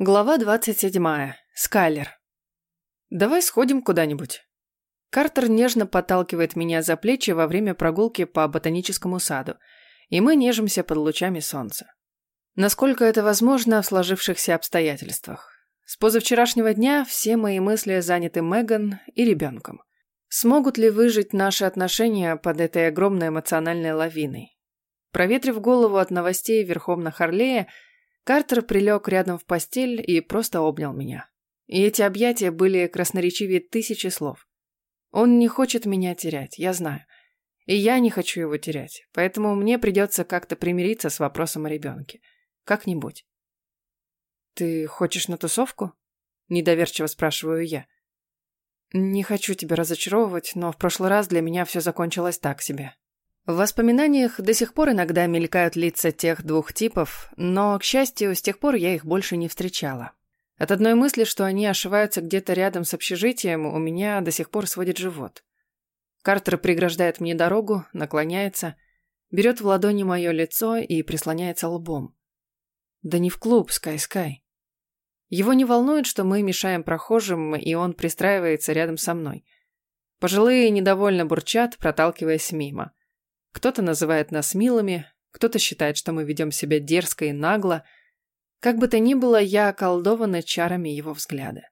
Глава 27. Скайлер. «Давай сходим куда-нибудь». Картер нежно подталкивает меня за плечи во время прогулки по ботаническому саду, и мы нежимся под лучами солнца. Насколько это возможно в сложившихся обстоятельствах. С позавчерашнего дня все мои мысли заняты Меган и ребенком. Смогут ли выжить наши отношения под этой огромной эмоциональной лавиной? Проветрив голову от новостей верхом на Харлее, Картер прилег рядом в постель и просто обнял меня. И эти объятия были красноречивее тысячи слов. Он не хочет меня терять, я знаю. И я не хочу его терять, поэтому мне придется как-то примириться с вопросом о ребенке. Как-нибудь. «Ты хочешь на тусовку?» – недоверчиво спрашиваю я. «Не хочу тебя разочаровывать, но в прошлый раз для меня все закончилось так себе. В воспоминаниях до сих пор иногда мелькают лица тех двух типов, но, к счастью, с тех пор я их больше не встречала. От одной мысли, что они ошиваются где-то рядом с общежитием, у меня до сих пор сводит живот. Картер преграждает мне дорогу, наклоняется, берет в ладони мое лицо и прислоняется лбом. Да не в клуб, Скай-Скай. Его не волнует, что мы мешаем прохожим, и он пристраивается рядом со мной. Пожилые недовольно бурчат, проталкиваясь мимо. Кто-то называет нас милыми, кто-то считает, что мы ведем себя дерзко и нагло. Как бы то ни было, я околдована чарами его взгляда.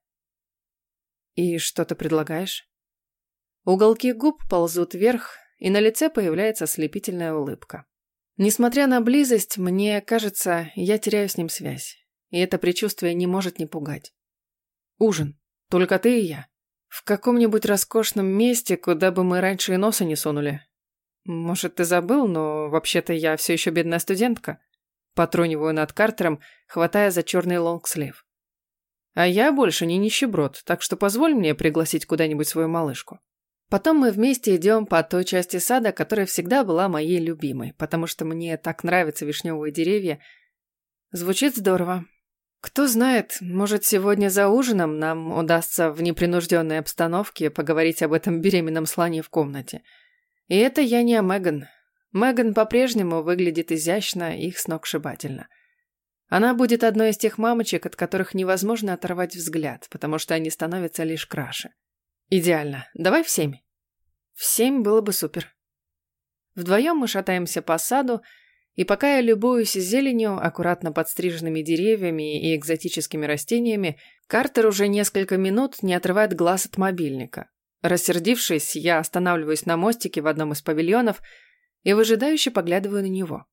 «И что ты предлагаешь?» Уголки губ ползут вверх, и на лице появляется слепительная улыбка. Несмотря на близость, мне кажется, я теряю с ним связь. И это предчувствие не может не пугать. Ужин. Только ты и я. В каком-нибудь роскошном месте, куда бы мы раньше и носа не сунули. «Может, ты забыл, но вообще-то я все еще бедная студентка». Потрониваю над Картером, хватая за черный лонгслив. «А я больше не нищеброд, так что позволь мне пригласить куда-нибудь свою малышку». Потом мы вместе идем по той части сада, которая всегда была моей любимой, потому что мне так нравятся вишневые деревья. Звучит здорово. Кто знает, может, сегодня за ужином нам удастся в непринужденной обстановке поговорить об этом беременном слоне в комнате – и это я не о Меган. Меган по-прежнему выглядит изящно и сногсшибательно. Она будет одной из тех мамочек, от которых невозможно оторвать взгляд, потому что они становятся лишь краше. Идеально. Давай в семь. В семь было бы супер. Вдвоем мы шатаемся по саду, и пока я любуюсь зеленью, аккуратно подстриженными деревьями и экзотическими растениями, Картер уже несколько минут не отрывает глаз от мобильника. Рассердившись, я останавливаюсь на мостике в одном из павильонов и выжидающе поглядываю на него.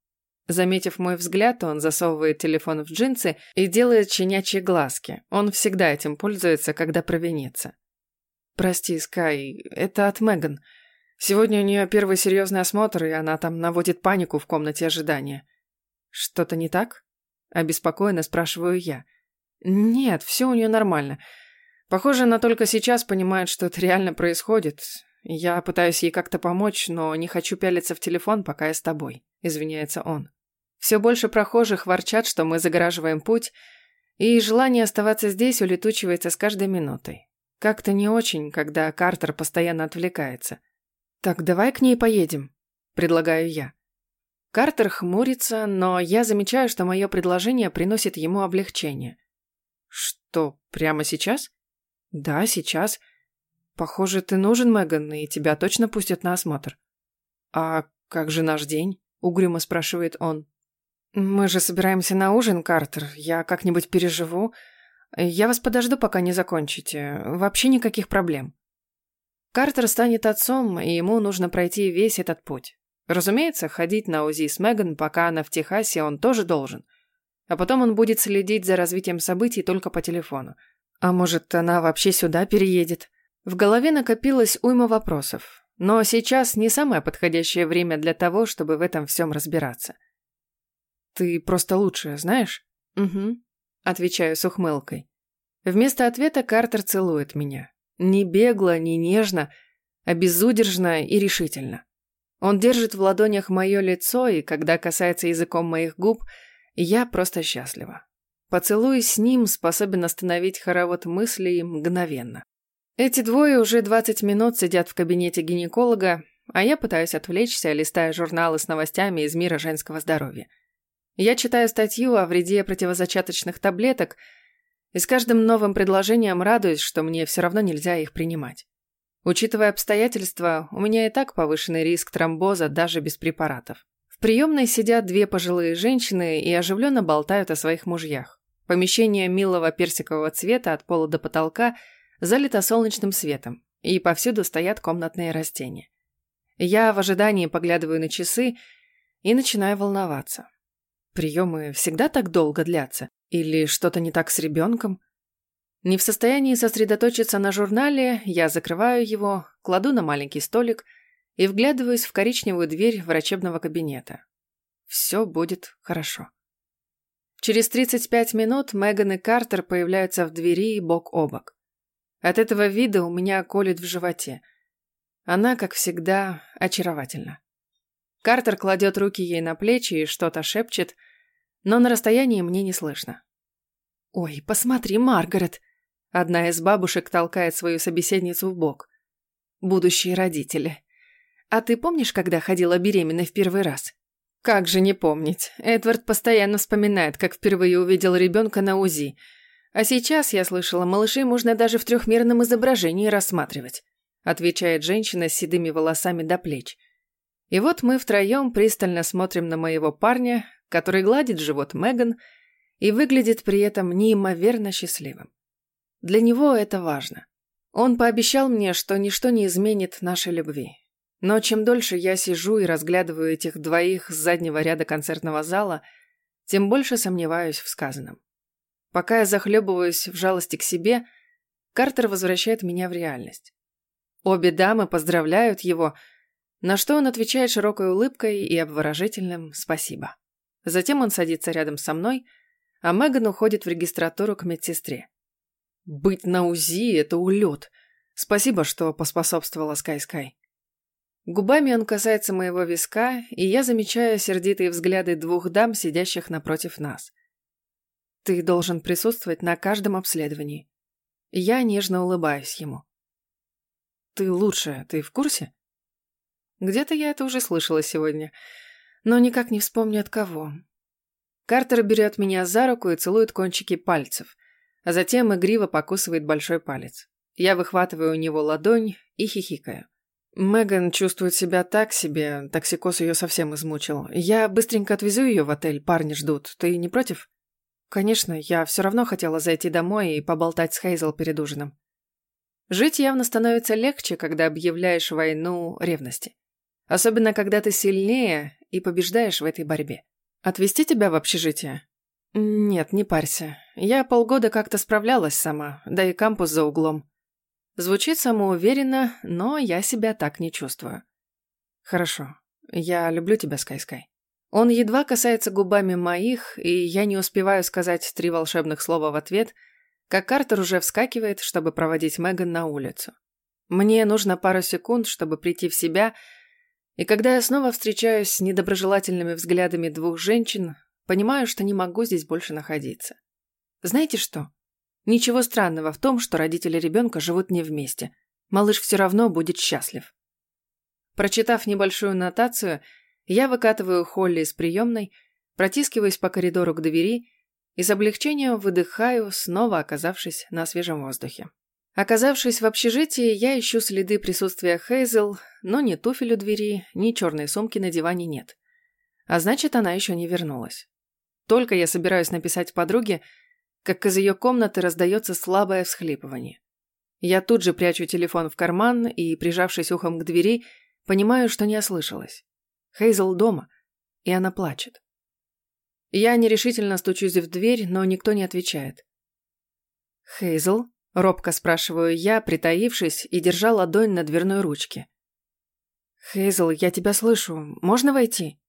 Заметив мой взгляд, он засовывает телефон в джинсы и делает щенячьи глазки. Он всегда этим пользуется, когда провинится. «Прости, Скай, это от Меган. Сегодня у нее первый серьезный осмотр, и она там наводит панику в комнате ожидания». «Что-то не так?» – обеспокоенно спрашиваю я. «Нет, все у нее нормально. Похоже, она только сейчас понимает, что это реально происходит. Я пытаюсь ей как-то помочь, но не хочу пялиться в телефон, пока я с тобой», — извиняется он. Все больше прохожих ворчат, что мы загораживаем путь, и желание оставаться здесь улетучивается с каждой минутой. Как-то не очень, когда Картер постоянно отвлекается. «Так давай к ней поедем», — предлагаю я. Картер хмурится, но я замечаю, что мое предложение приносит ему облегчение. «Что, прямо сейчас?» «Да, сейчас. Похоже, ты нужен, Меган, и тебя точно пустят на осмотр». «А как же наш день?» — угрюмо спрашивает он. «Мы же собираемся на ужин, Картер. Я как-нибудь переживу. Я вас подожду, пока не закончите. Вообще никаких проблем». Картер станет отцом, и ему нужно пройти весь этот путь. Разумеется, ходить на УЗИ с Меган, пока она в Техасе, он тоже должен. А потом он будет следить за развитием событий только по телефону. А может, она вообще сюда переедет? В голове накопилось уйма вопросов. Но сейчас не самое подходящее время для того, чтобы в этом всем разбираться. «Ты просто лучшая, знаешь?» «Угу», — отвечаю с ухмылкой. Вместо ответа Картер целует меня. Не бегло, не нежно, а безудержно и решительно. Он держит в ладонях мое лицо, и когда касается языком моих губ, я просто счастлива. Поцелуй с ним способен остановить хоровод мыслей мгновенно. Эти двое уже 20 минут сидят в кабинете гинеколога, а я пытаюсь отвлечься, листая журналы с новостями из мира женского здоровья. Я читаю статью о вреде противозачаточных таблеток, И с каждым новым предложением радуюсь, что мне все равно нельзя их принимать. Учитывая обстоятельства, у меня и так повышенный риск тромбоза даже без препаратов. В приемной сидят две пожилые женщины и оживленно болтают о своих мужьях. Помещение милого персикового цвета от пола до потолка залито солнечным светом, и повсюду стоят комнатные растения. Я в ожидании поглядываю на часы и начинаю волноваться. Приемы всегда так долго длятся? Или что-то не так с ребенком? Не в состоянии сосредоточиться на журнале, я закрываю его, кладу на маленький столик и вглядываюсь в коричневую дверь врачебного кабинета. Все будет хорошо. Через 35 минут Меган и Картер появляются в двери бок о бок. От этого вида у меня колет в животе. Она, как всегда, очаровательна. Картер кладет руки ей на плечи и что-то шепчет, но на расстоянии мне не слышно. «Ой, посмотри, Маргарет!» Одна из бабушек толкает свою собеседницу в бок. «Будущие родители. А ты помнишь, когда ходила беременной в первый раз?» Как же не помнить. Эдвард постоянно вспоминает, как впервые увидел ребенка на УЗИ. А сейчас, я слышала, малышей можно даже в трехмерном изображении рассматривать. Отвечает женщина с седыми волосами до плеч. И вот мы втроем пристально смотрим на моего парня, который гладит живот Меган и выглядит при этом неимоверно счастливым. Для него это важно. Он пообещал мне, что ничто не изменит нашей любви. Но чем дольше я сижу и разглядываю этих двоих с заднего ряда концертного зала, тем больше сомневаюсь в сказанном. Пока я захлебываюсь в жалости к себе, Картер возвращает меня в реальность. Обе дамы поздравляют его, на что он отвечает широкой улыбкой и обворожительным «спасибо». Затем он садится рядом со мной, а Меган уходит в регистратуру к медсестре. «Быть на УЗИ — это улет. Спасибо, что поспособствовала Скай-Скай». Губами он касается моего виска, и я замечаю сердитые взгляды двух дам, сидящих напротив нас. Ты должен присутствовать на каждом обследовании. Я нежно улыбаюсь ему. Ты лучшая, ты в курсе? Где-то я это уже слышала сегодня, но никак не вспомню от кого. Картер берет меня за руку и целует кончики пальцев, а затем игриво покусывает большой палец. Я выхватываю у него ладонь и хихикаю. Меган чувствует себя так себе, токсикоз ее совсем измучил. Я быстренько отвезу ее в отель, парни ждут. Ты не против? Конечно, я все равно хотела зайти домой и поболтать с Хейзел перед ужином. Жить явно становится легче, когда объявляешь войну ревности. Особенно, когда ты сильнее и побеждаешь в этой борьбе. Отвезти тебя в общежитие? Нет, не парься. Я полгода как-то справлялась сама, да и кампус за углом. Звучит самоуверенно, но я себя так не чувствую. Хорошо. Я люблю тебя, Скай-Скай. Он едва касается губами моих, и я не успеваю сказать три волшебных слова в ответ, как Картер уже вскакивает, чтобы проводить Меган на улицу. Мне нужно пару секунд, чтобы прийти в себя, и когда я снова встречаюсь с недоброжелательными взглядами двух женщин, понимаю, что не могу здесь больше находиться. Знаете что? Ничего странного в том, что родители ребенка живут не вместе. Малыш все равно будет счастлив. Прочитав небольшую нотацию, я выкатываю Холли из приемной, протискиваюсь по коридору к двери и с облегчением выдыхаю, снова оказавшись на свежем воздухе. Оказавшись в общежитии, я ищу следы присутствия Хейзел, но ни туфель у двери, ни черной сумки на диване нет. А значит, она еще не вернулась. Только я собираюсь написать подруге, как из ее комнаты раздается слабое всхлипывание. Я тут же прячу телефон в карман и, прижавшись ухом к двери, понимаю, что не ослышалась. Хейзел дома, и она плачет. Я нерешительно стучусь в дверь, но никто не отвечает. «Хейзел?» – робко спрашиваю я, притаившись и держа ладонь на дверной ручке. «Хейзел, я тебя слышу. Можно войти?»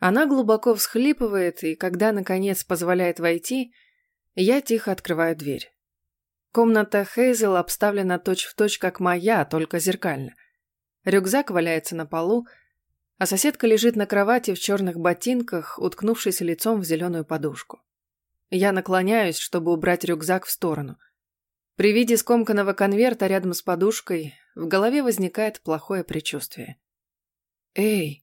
Она глубоко всхлипывает, и когда, наконец, позволяет войти – я тихо открываю дверь. Комната Хейзел обставлена точь-в-точь, точь, как моя, только зеркально. Рюкзак валяется на полу, а соседка лежит на кровати в черных ботинках, уткнувшись лицом в зеленую подушку. Я наклоняюсь, чтобы убрать рюкзак в сторону. При виде скомканного конверта рядом с подушкой в голове возникает плохое предчувствие. «Эй!»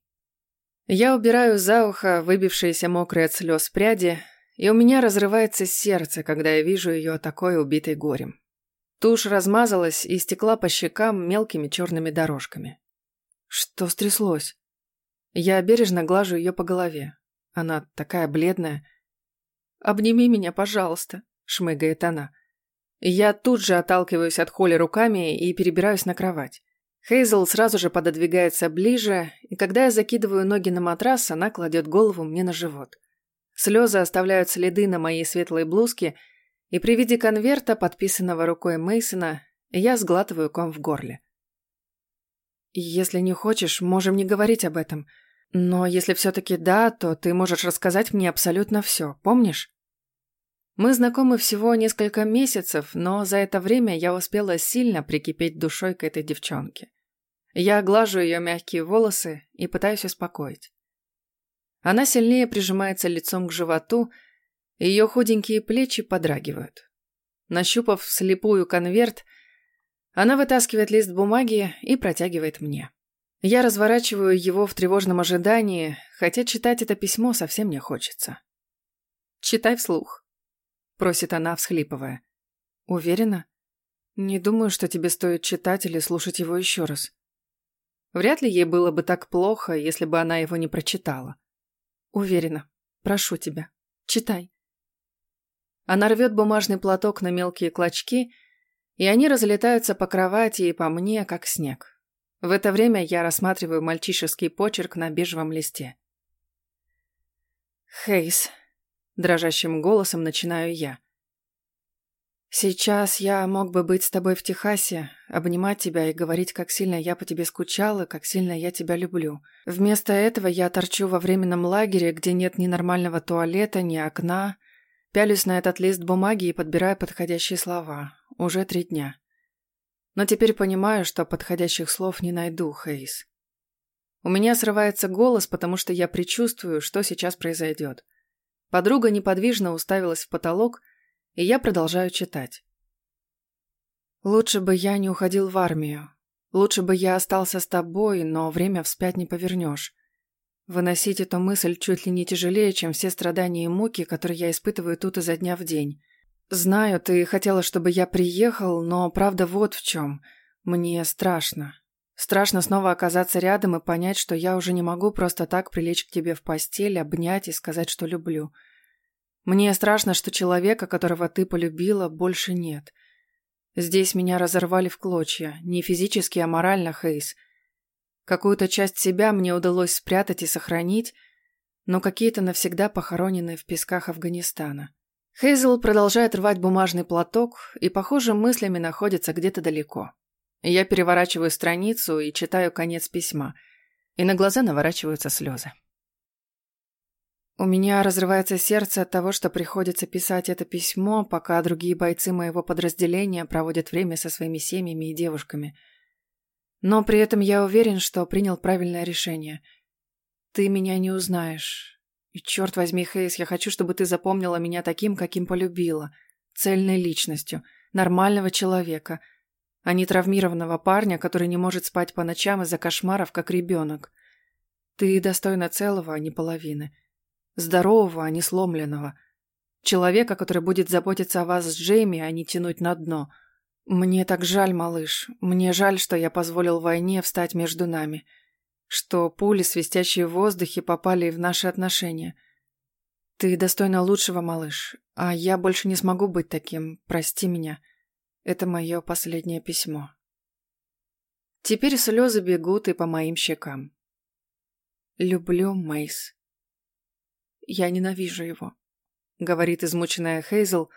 Я убираю за ухо выбившиеся мокрые от слез пряди И у меня разрывается сердце, когда я вижу ее такой убитой горем. Тушь размазалась и стекла по щекам мелкими черными дорожками. Что стряслось? Я бережно глажу ее по голове. Она такая бледная. «Обними меня, пожалуйста», — шмыгает она. Я тут же отталкиваюсь от Холли руками и перебираюсь на кровать. Хейзел сразу же пододвигается ближе, и когда я закидываю ноги на матрас, она кладет голову мне на живот. Слезы оставляют следы на моей светлой блузке, и при виде конверта, подписанного рукой Мейсона, я сглатываю ком в горле. «Если не хочешь, можем не говорить об этом. Но если все-таки да, то ты можешь рассказать мне абсолютно все, помнишь?» Мы знакомы всего несколько месяцев, но за это время я успела сильно прикипеть душой к этой девчонке. Я глажу ее мягкие волосы и пытаюсь успокоить. Она сильнее прижимается лицом к животу, и ее худенькие плечи подрагивают. Нащупав слепую конверт, она вытаскивает лист бумаги и протягивает мне. Я разворачиваю его в тревожном ожидании, хотя читать это письмо совсем не хочется. «Читай вслух», просит она, всхлипывая. Уверена? Не думаю, что тебе стоит читать или слушать его еще раз. Вряд ли ей было бы так плохо, если бы она его не прочитала. Уверена. Прошу тебя. Читай. Она рвет бумажный платок на мелкие клочки, и они разлетаются по кровати и по мне, как снег. В это время я рассматриваю мальчишеский почерк на бежевом листе. Хейс, Дрожащим голосом начинаю я. Сейчас я мог бы быть с тобой в Техасе, обнимать тебя и говорить, как сильно я по тебе скучала, как сильно я тебя люблю. Вместо этого я торчу во временном лагере, где нет ни нормального туалета, ни окна. Пялюсь на этот лист бумаги и подбираю подходящие слова. Уже три дня. Но теперь понимаю, что подходящих слов не найду, Хейс. У меня срывается голос, потому что я предчувствую, что сейчас произойдет. Подруга неподвижно уставилась в потолок, и я продолжаю читать. «Лучше бы я не уходил в армию. Лучше бы я остался с тобой, но время вспять не повернешь. Выносить эту мысль чуть ли не тяжелее, чем все страдания и муки, которые я испытываю тут изо дня в день. Знаю, ты хотела, чтобы я приехал, но правда вот в чем. Мне страшно. Страшно снова оказаться рядом и понять, что я уже не могу просто так прилечь к тебе в постель, обнять и сказать, что люблю. Мне страшно, что человека, которого ты полюбила, больше нет. Здесь меня разорвали в клочья, не физически, а морально, Хейс. Какую-то часть себя мне удалось спрятать и сохранить, но какие-то навсегда похоронены в песках Афганистана. Хейзел продолжает рвать бумажный платок и, похоже, мыслями находится где-то далеко. Я переворачиваю страницу и читаю конец письма, и на глаза наворачиваются слезы. У меня разрывается сердце от того, что приходится писать это письмо, пока другие бойцы моего подразделения проводят время со своими семьями и девушками. Но при этом я уверен, что принял правильное решение. Ты меня не узнаешь. И черт возьми, Хейс, я хочу, чтобы ты запомнила меня таким, каким полюбила. Цельной личностью, нормального человека — а не травмированного парня, который не может спать по ночам из-за кошмаров, как ребенок. Ты достойна целого, а не половины. Здорового, а не сломленного. Человека, который будет заботиться о вас с Джейми, а не тянуть на дно. Мне так жаль, малыш. Мне жаль, что я позволил войне встать между нами. Что пули, свистящие в воздухе, попали в наши отношения. Ты достойна лучшего, малыш. А я больше не смогу быть таким. Прости меня. Это мое последнее письмо. Теперь слезы бегут и по моим щекам. Люблю Мейс. Я ненавижу его, говорит измученная Хейзел,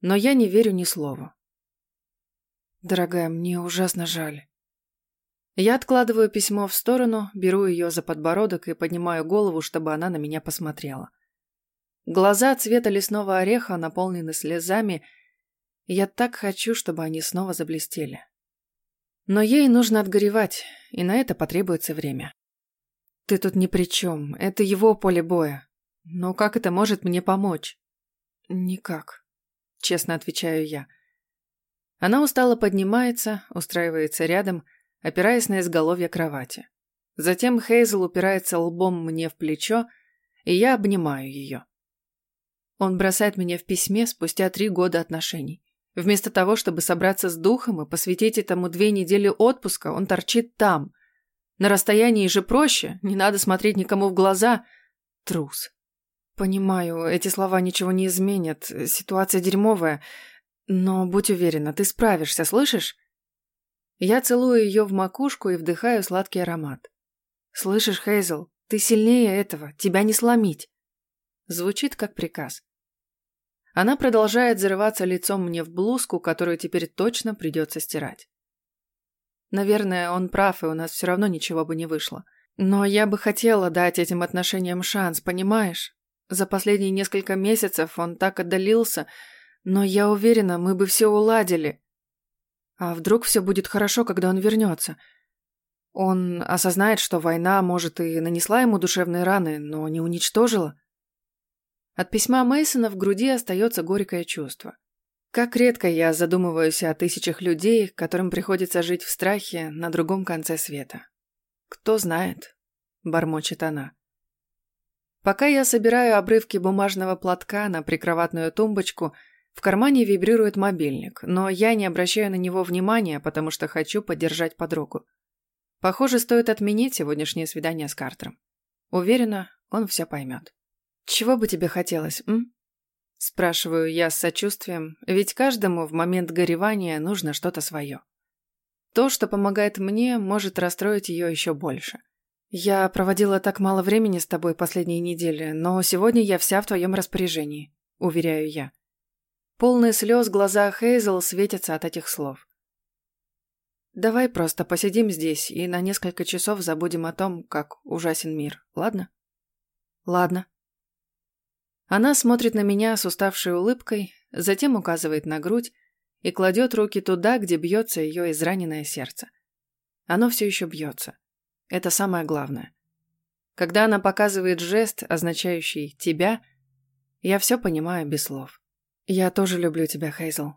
но я не верю ни слову. Дорогая, мне ужасно жаль. Я откладываю письмо в сторону, беру ее за подбородок и поднимаю голову, чтобы она на меня посмотрела. Глаза цвета лесного ореха наполнены слезами, я так хочу, чтобы они снова заблестели. Но ей нужно отгоревать, и на это потребуется время. Ты тут ни при чем, это его поле боя. Но как это может мне помочь? Никак, честно отвечаю я. Она устало поднимается, устраивается рядом, опираясь на изголовье кровати. Затем Хейзел упирается лбом мне в плечо, и я обнимаю ее. Он бросает меня в письме спустя три года отношений. Вместо того, чтобы собраться с духом и посвятить этому две недели отпуска, он торчит там. На расстоянии же проще, не надо смотреть никому в глаза. Трус. Понимаю, эти слова ничего не изменят, ситуация дерьмовая. Но будь уверена, ты справишься, слышишь? Я целую ее в макушку и вдыхаю сладкий аромат. Слышишь, Хейзел, ты сильнее этого, тебя не сломить. Звучит как приказ. Она продолжает зарываться лицом мне в блузку, которую теперь точно придется стирать. Наверное, он прав, и у нас все равно ничего бы не вышло. Но я бы хотела дать этим отношениям шанс, понимаешь? За последние несколько месяцев он так отдалился, но я уверена, мы бы все уладили. А вдруг все будет хорошо, когда он вернется? Он осознает, что война, может, и нанесла ему душевные раны, но не уничтожила. От письма Мейсона в груди остается горькое чувство. Как редко я задумываюсь о тысячах людей, которым приходится жить в страхе на другом конце света. Кто знает, бормочет она. Пока я собираю обрывки бумажного платка на прикроватную тумбочку, в кармане вибрирует мобильник, но я не обращаю на него внимания, потому что хочу поддержать подругу. Похоже, стоит отменить сегодняшнее свидание с Картером. Уверена, он все поймет. «Чего бы тебе хотелось, м?» Спрашиваю я с сочувствием, ведь каждому в момент горевания нужно что-то свое. То, что помогает мне, может расстроить ее еще больше. Я проводила так мало времени с тобой последние недели, но сегодня я вся в твоем распоряжении, уверяю я. Полные слез глаза Хейзел светятся от этих слов. Давай просто посидим здесь и на несколько часов забудем о том, как ужасен мир, ладно? Ладно, она смотрит на меня с уставшей улыбкой, затем указывает на грудь и кладет руки туда, где бьется ее израненное сердце. Оно все еще бьется. Это самое главное. Когда она показывает жест, означающий «тебя», я все понимаю без слов. «Я тоже люблю тебя, Хейзл»,